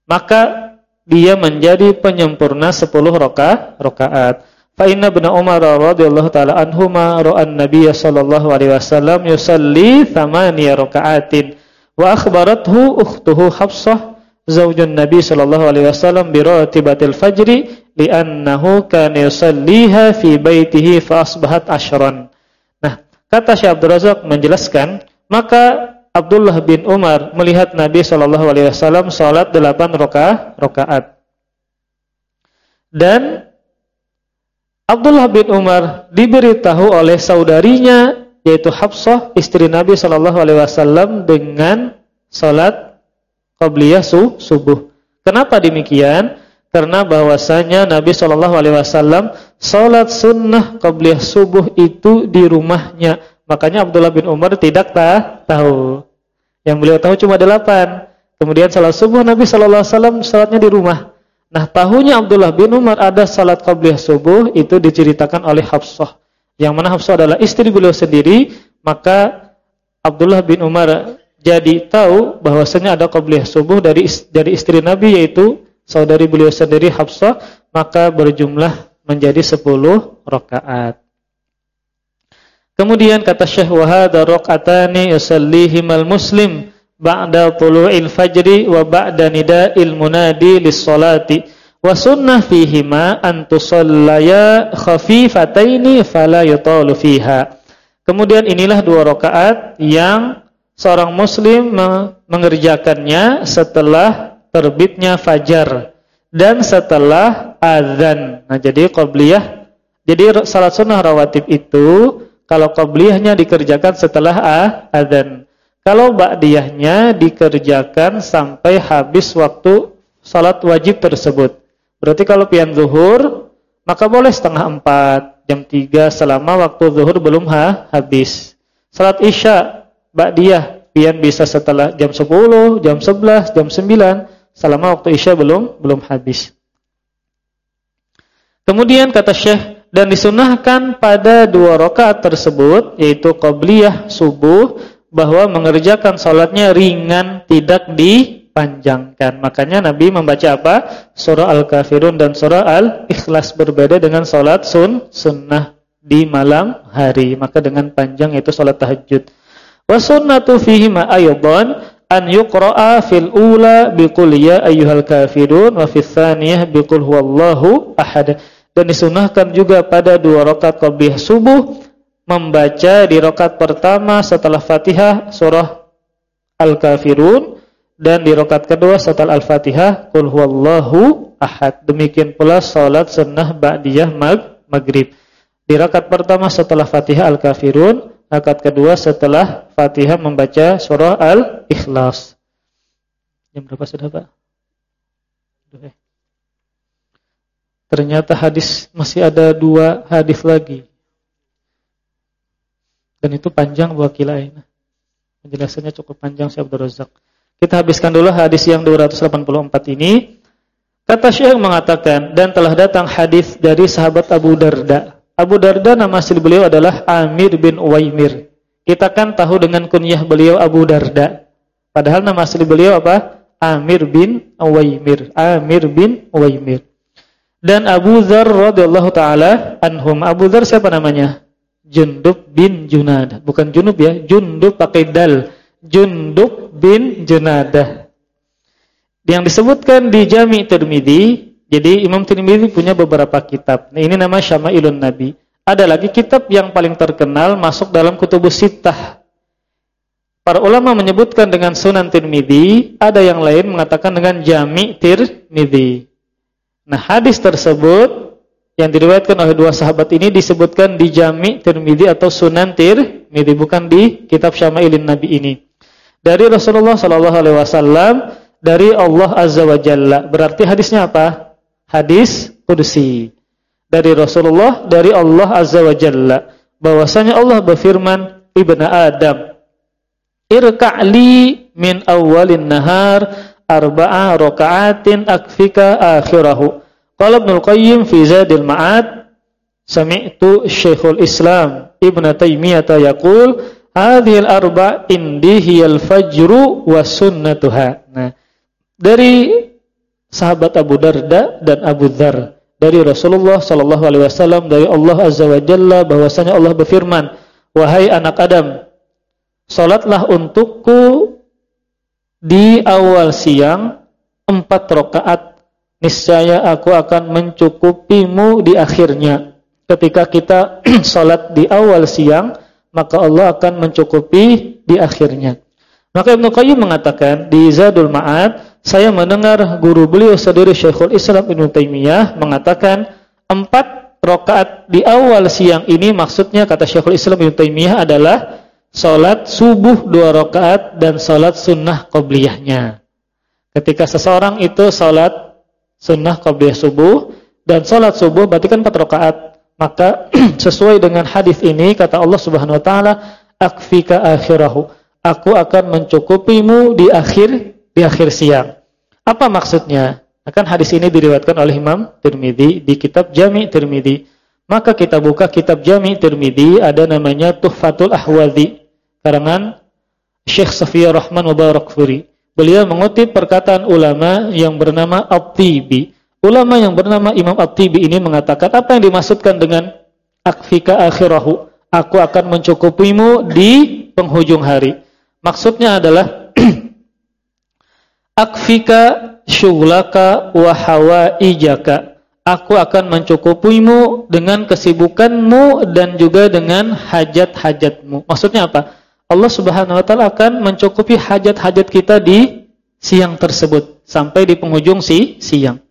Speaker 1: Maka dia menjadi penyempurna 10 rakaat rakaat. Fa inna ibn Umar radhiyallahu taala anhuma ra'a an-nabiy sallallahu alaihi wasallam yusalli thamaniya raka'atin wa akhbarathu ukhtuhu Hafsah zaujun Nabi sallallahu alaihi wasallam bi ratibatil fajri li'annahu kana yusalliha fi baitihi fa asbahat ashran. Kata Syekh Abdul Razak menjelaskan, maka Abdullah bin Umar melihat Nabi Shallallahu alaihi wasallam salat 8 rakaat. Dan Abdullah bin Umar diberitahu oleh saudarinya yaitu Hafsah istri Nabi Shallallahu alaihi wasallam dengan salat qabliyah subuh. Kenapa demikian? Karena bahwasanya Nabi Shallallahu Alaihi Wasallam sholat sunnah qabliyah subuh itu di rumahnya. Makanya Abdullah bin Umar tidak tahu. Yang beliau tahu cuma delapan. Kemudian sholat subuh Nabi Shallallahu Alaihi Wasallam sholatnya di rumah. Nah tahunya Abdullah bin Umar ada sholat qabliyah subuh itu diceritakan oleh Hafsah. Yang mana Hafsah adalah istri beliau sendiri. Maka Abdullah bin Umar jadi tahu bahwasanya ada qabliyah subuh dari dari istri Nabi yaitu saudari beliau sendiri Hafsah maka berjumlah menjadi 10 rakaat. Kemudian kata Syekh wa hadha rak'atani yusallihimal muslim ba'da tulu'il fajri wa ba'da nida'il munadi lis-salati wa sunnah fihima an tusallaya khafifataini fala yutalu fiha. Kemudian inilah dua rakaat yang seorang muslim mengerjakannya setelah terbitnya fajar dan setelah azan. Nah, jadi qabliyah jadi salat sunnah rawatib itu kalau qabliyahnya dikerjakan setelah azan. Kalau ba'diyahnya dikerjakan sampai habis waktu salat wajib tersebut. Berarti kalau pian zuhur maka boleh setengah empat, jam tiga selama waktu zuhur belum ha, habis. Salat isya ba'diyah pian bisa setelah jam sepuluh, jam sebelas, jam sembilan selama waktu Isya belum belum habis. Kemudian kata Syekh dan disunahkan pada dua rakaat tersebut yaitu qabliyah subuh bahwa mengerjakan salatnya ringan tidak dipanjangkan. Makanya Nabi membaca apa? Surah Al-Kafirun dan surah Al-Ikhlas berbeda dengan salat sun sunnah di malam hari. Maka dengan panjang itu salat tahajud. Wa sunnatu fihi ma an yuqra'a fil ula biqul ya ayyuhal kafirun wa fil tsaniyah biqul huwallahu ahad. Dan disunahkan juga pada dua rakaat qabliyah subuh membaca di rakaat pertama setelah Fatihah surah Al-Kafirun dan di rakaat kedua setelah Al-Fatihah qul huwallahu ahad. Demikian pula salat sunnah ba'diyah mag maghrib. Di rakaat pertama setelah Fatihah Al-Kafirun, rakaat kedua setelah Fatihah membaca surah Al-Ikhlas. Jam berapa sudah, Pak? Eh. Ternyata hadis masih ada dua hadis lagi. Dan itu panjang wakilah ini. Penjelasannya cukup panjang Syekh Abdul Razak. Kita habiskan dulu hadis yang 284 ini. Kata Syekh mengatakan dan telah datang hadis dari sahabat Abu Darda Abu Darda nama asli beliau adalah Amir bin Uwaimir. Kita kan tahu dengan kunyah beliau Abu Darda. Padahal nama asli beliau apa? Amir bin Uwaimir. Amir bin Uwaimir. Dan Abu Dzar radhiyallahu taala anhum. Abu Dzar siapa namanya? Jundub bin Junadah. Bukan Junub ya, Jundub pakai dal. Jundub bin Junadah. Yang disebutkan di Jami' Tirmidzi jadi Imam Tirmidzi punya beberapa kitab. Nah, ini nama Syama'ilun Nabi. Ada lagi kitab yang paling terkenal masuk dalam kutubus sittah. Para ulama menyebutkan dengan Sunan Tirmidzi, ada yang lain mengatakan dengan Jami' Tirmidzi. Nah, hadis tersebut yang diriwayatkan oleh dua sahabat ini disebutkan di Jami' Tirmidzi atau Sunan Tirmidzi, bukan di kitab Syama'ilun Nabi ini. Dari Rasulullah sallallahu alaihi wasallam dari Allah Azza wa Jalla. Berarti hadisnya apa? Hadis qudsi. Dari Rasulullah dari Allah Azza wa Jalla. Bahwasanya Allah berfirman ibnu Adam irka'li min awalin nahar arba'a raka'atin akfika akhirahu. Qala Ibnu Qayyim fi Zadil Ma'ad sami'tu Syekhul Islam Ibnu Taimiyah yaqul hadhihi al-arba' indi hiyal fajru wa sunnatuha nah dari sahabat Abu Darda dan Abu Dzar. Dari Rasulullah sallallahu alaihi wasallam dari Allah azza wa jalla bahwasanya Allah berfirman wahai anak Adam salatlah untukku di awal siang empat rakaat. Niscaya aku akan mencukupimu di akhirnya. Ketika kita [clears throat] salat di awal siang maka Allah akan mencukupi di akhirnya. Maka Ibnu Qayyim mengatakan di Zadul Ma'ad saya mendengar guru beliau sendiri Syekhul Islam Ibnu Taimiyah mengatakan empat rakaat di awal siang ini maksudnya kata Syekhul Islam Ibnu Taimiyah adalah salat subuh dua rakaat dan salat sunnah qabliyahnya. Ketika seseorang itu salat sunnah qabliyah subuh dan salat subuh berarti kan empat rakaat, maka [clears throat] sesuai dengan hadis ini kata Allah Subhanahu wa taala akfika akhirahu. Aku akan mencukupimu di akhir di akhir siang. Apa maksudnya? Akan hadis ini diriwayatkan oleh Imam Tirmidzi di kitab Jami' Tirmidzi. Maka kita buka kitab Jami' Tirmidzi ada namanya Tuhfatul Ahwazi karangan Syekh Safiyah Rahman Mubarakfuri. Beliau mengutip perkataan ulama yang bernama At-Tibi. Ulama yang bernama Imam At-Tibi ini mengatakan apa yang dimaksudkan dengan akfika akhirahu? Aku akan mencukupimu di penghujung hari. Maksudnya adalah akfika syughlaka wa hawaijaka. Aku akan mencukupimu dengan kesibukanmu dan juga dengan hajat-hajatmu. Maksudnya apa? Allah Subhanahu wa taala akan mencukupi hajat-hajat kita di siang tersebut sampai di penghujung si siang.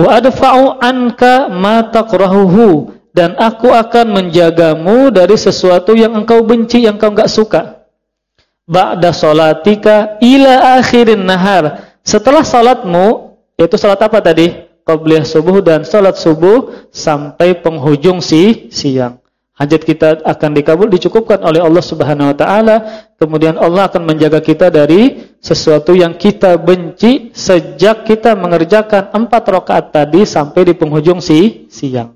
Speaker 1: Wa adfa'u anka ma takrahuhu dan aku akan menjagamu dari sesuatu yang engkau benci yang engkau enggak suka ba'da salatika ila akhirin nahar. Setelah salatmu, yaitu salat apa tadi? Qabliyah subuh dan salat subuh sampai penghujung si siang. Hajat kita akan dikabul dicukupkan oleh Allah Subhanahu wa taala. Kemudian Allah akan menjaga kita dari sesuatu yang kita benci sejak kita mengerjakan empat rakaat tadi sampai di penghujung si siang.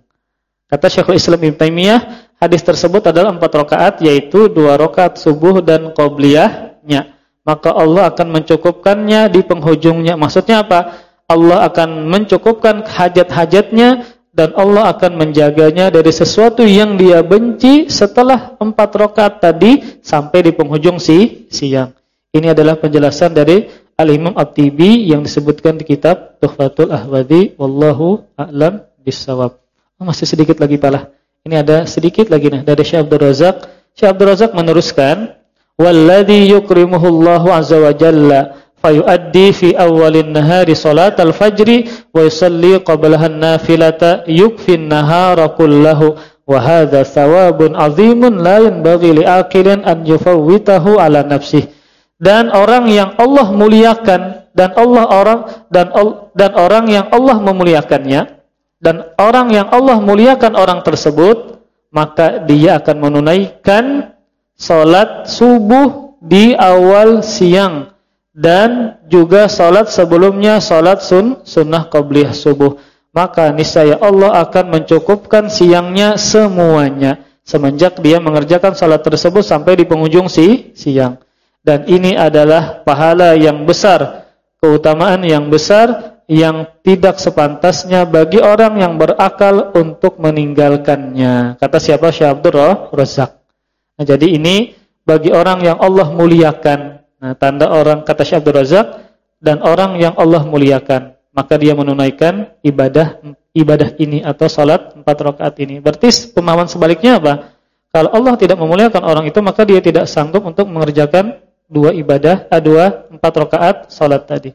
Speaker 1: Kata Syekhul Islam Ibnu Taimiyah, Hadis tersebut adalah empat rakaat yaitu dua rakaat subuh dan qobliyahnya. Maka Allah akan mencukupkannya di penghujungnya. Maksudnya apa? Allah akan mencukupkan hajat-hajatnya dan Allah akan menjaganya dari sesuatu yang dia benci setelah empat rakaat tadi sampai di penghujung si siang. Ini adalah penjelasan dari Al-Imam At-Tibi yang disebutkan di kitab Tuhfatul Ahwadi wallahu a'lam bissawab. Oh, masih sedikit lagi palah. Ini ada sedikit lagi nah dari Syekh Abdul Razak. Syekh Abdul Razak meneruskan, "Walladzi yukrimuhullahu azza wa jalla fayuaddi fi awwalin nahari salatal fajri wa yusalli qablaha nafilata yukfin nahara kullahu wa hadha thawabun azimun la yanbaghi li'aqilin an yufawwitahu ala nafsihi dan orang yang Allah muliakan dan Allah orang dan dan orang yang Allah memuliakannya dan orang yang Allah muliakan orang tersebut maka dia akan menunaikan salat subuh di awal siang dan juga salat sebelumnya salat sun sunnah qabliyah subuh. Maka niscaya Allah akan mencukupkan siangnya semuanya. Semenjak dia mengerjakan salat tersebut sampai di penghujung si siang. Dan ini adalah pahala yang besar keutamaan yang besar yang tidak sepantasnya bagi orang yang berakal untuk meninggalkannya kata siapa Syekh Abdul Razak nah, jadi ini bagi orang yang Allah muliakan Nah, tanda orang kata Syekh Abdul Razak dan orang yang Allah muliakan, maka dia menunaikan ibadah ibadah ini atau salat empat rakaat ini. Berarti pemahaman sebaliknya apa? Kalau Allah tidak memuliakan orang itu, maka dia tidak sanggup untuk mengerjakan dua ibadah, eh, dua empat rakaat salat tadi.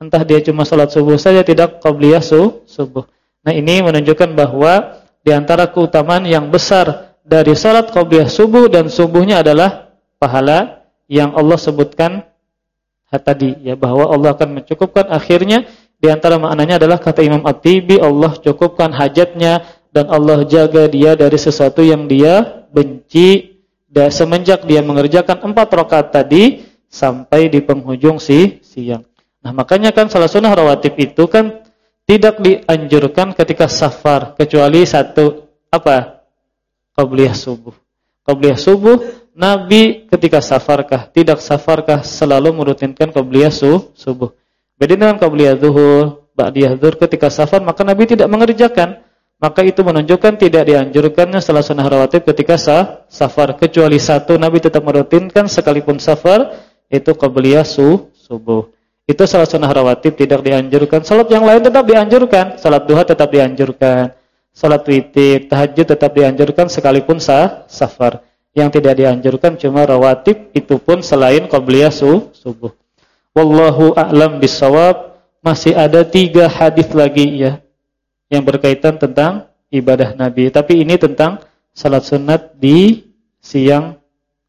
Speaker 1: Entah dia cuma salat subuh saja tidak qabliyah subuh. Nah, ini menunjukkan bahwa di antara keutamaan yang besar dari salat qabliyah subuh dan subuhnya adalah pahala yang Allah sebutkan tadi ya bahwa Allah akan mencukupkan akhirnya di antara maknanya adalah kata Imam At-Tibi Allah cukupkan hajatnya dan Allah jaga dia dari sesuatu yang dia benci dan semenjak dia mengerjakan empat rakaat tadi sampai di penghujung si siang. Nah, makanya kan salah sunnah rawatib itu kan tidak dianjurkan ketika safar kecuali satu apa? qabliyah subuh. Qabliyah subuh Nabi ketika safarkah, tidak safarkah selalu merutinkan qabliyah subuh. Beda dengan qabliyah zuhur, ba'diyah zuhur ketika safar maka Nabi tidak mengerjakan. Maka itu menunjukkan tidak dianjurkannya salah sunnah rawatib ketika sah, safar kecuali satu Nabi tetap merutinkan sekalipun safar itu qabliyah subuh. Itu salah sunnah rawatib tidak dianjurkan. Salat yang lain tetap dianjurkan. Salat duha tetap dianjurkan. Salat witir, tahajud tetap dianjurkan sekalipun sah, safar. Yang tidak dianjurkan cuma rawatib itu pun selain qabliyah subuh. Wallahu a'lam bisawab. Masih ada tiga hadis lagi ya yang berkaitan tentang ibadah Nabi. Tapi ini tentang salat sunat di siang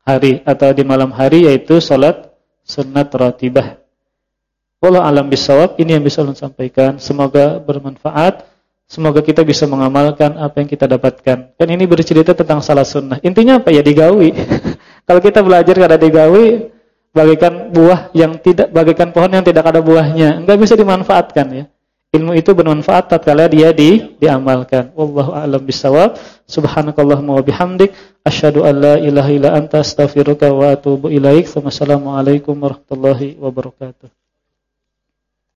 Speaker 1: hari atau di malam hari yaitu salat sunat ratibah. Wallahu a'lam bisawab. Ini yang bisa ulun sampaikan. Semoga bermanfaat. Semoga kita bisa mengamalkan apa yang kita dapatkan. Kan ini bercerita tentang salah sunnah. Intinya apa ya digawi. [laughs] Kalau kita belajar karena digawi, bagaikan buah yang tidak, bagaikan pohon yang tidak ada buahnya, enggak bisa dimanfaatkan ya. Ilmu itu bermanfaat tatkala dia di, diamalkan. Wallahu a'lam bishawab. Subhanakallahumma wa bihamdik asyhadu an la ilaha illa anta astaghfiruka wa atubu ilaik. Wassalamualaikum warahmatullahi wabarakatuh.